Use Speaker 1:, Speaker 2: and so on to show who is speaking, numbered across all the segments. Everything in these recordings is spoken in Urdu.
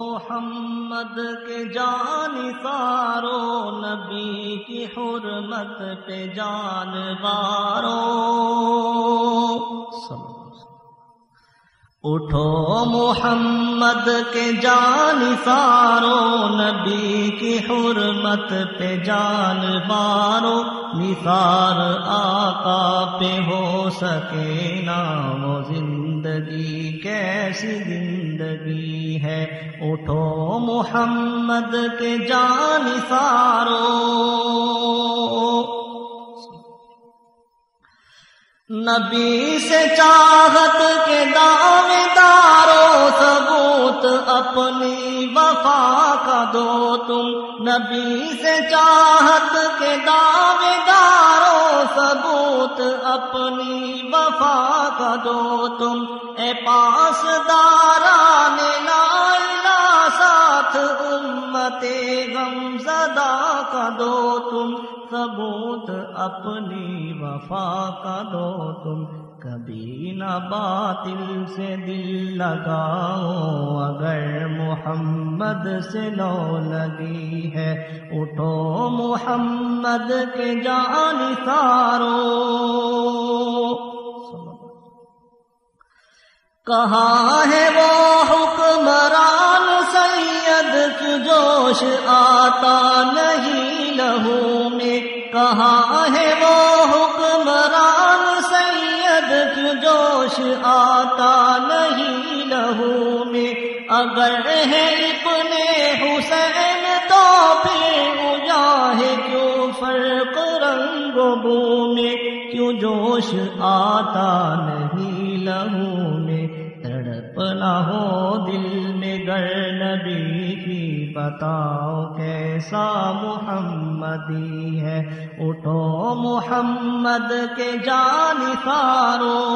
Speaker 1: محمد کے جان سارو نبی کی حرمت پہ جان بار۔ اٹھو محمد کے جان سارو، نبی کی حرمت پہ جان بارو نثار آقا پہ ہو سکے نا وہ زندگی، کیسی زندگی ہے؟ اٹھو محمد کے جان سارو۔ نبی سے چاہت کے دعوے اپنی وفا کا دو تم نبی سے چاہت کے دعوے دارو ثبوت اپنی وفا کا دو تم اے پاس داران لا ساتھ امت غم زدہ کا دو تم ثبوت اپنی وفا کا دو تم کبھی نہ باطل سے دل لگاؤ، اگر محمد سے لو لگی ہے، اٹھو محمد کے جان سارو۔ کہاں ہے وہ حکمران سید جوش آتا نہیں لہو میں۔ کہاں ہے وہ حکمران سید جوش آتا نہیں لہو میں اگر ہے ابن حسین تو پھر ہے کیوں فرق رنگ بو میں کیوں جوش آتا نہیں لہو میں تڑپنا ہو دل میں گر نبی کی بتاؤ کیسا محمدی ہے؟ اٹھو محمد کے جان سارو۔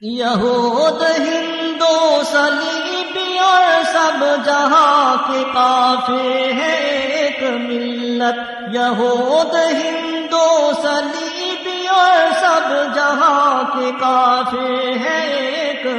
Speaker 1: یہود، ہندو سلیبی اور سب جہاں کے کافی ہے ایک ملت۔ یہود، ہندو سلیبی اور سب جہاں کے کافی ہے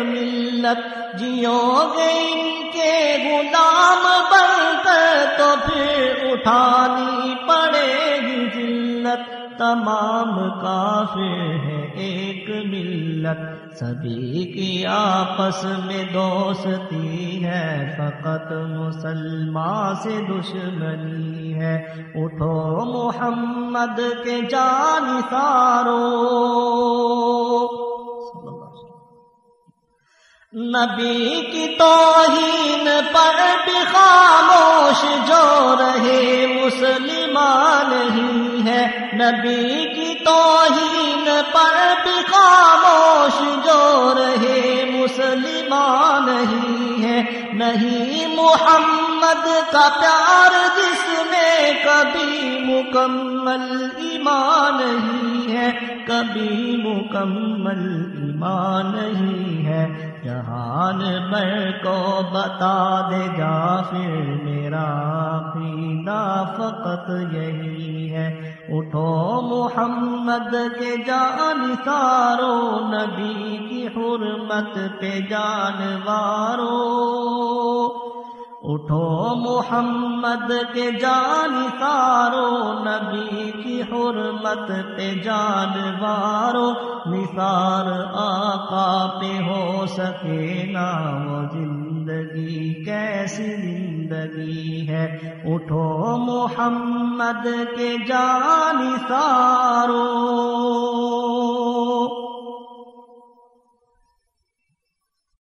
Speaker 1: ملت جیو گے ان کے غلام بن کر تو پھر اٹھانی پڑے گی ذلت تمام کافر ہے ایک ملت سبھی کی آپس میں دوستی ہے فقط مسلمان سے دشمنی ہے اٹھو محمد کے جان سارو نبی کی توہین پر بھی خاموش جو رہے مسلمان ہی ہے۔ نبی کی توہین پر بھی خاموش جو رہے مسلمان ہی ہے۔ نہیں محمد کا پیار جس میں کبھی مکمل ایمان نہیں ہے، کبھی مکمل ایمان نہیں ہے۔ جہان بر کو بتا دے جا پھر میرا عقیدہ فقط یہی ہے۔ اٹھو محمد کے جان، سارو نبی کی حرمت پہ جانوارو اٹھو محمد کے جان سارو نبی کی حرمت پہ جانوارو نثار آقا پہ ہو سکے نا، وہ زندگی کیسی زندگی ہے۔ اٹھو محمد کے جان سارو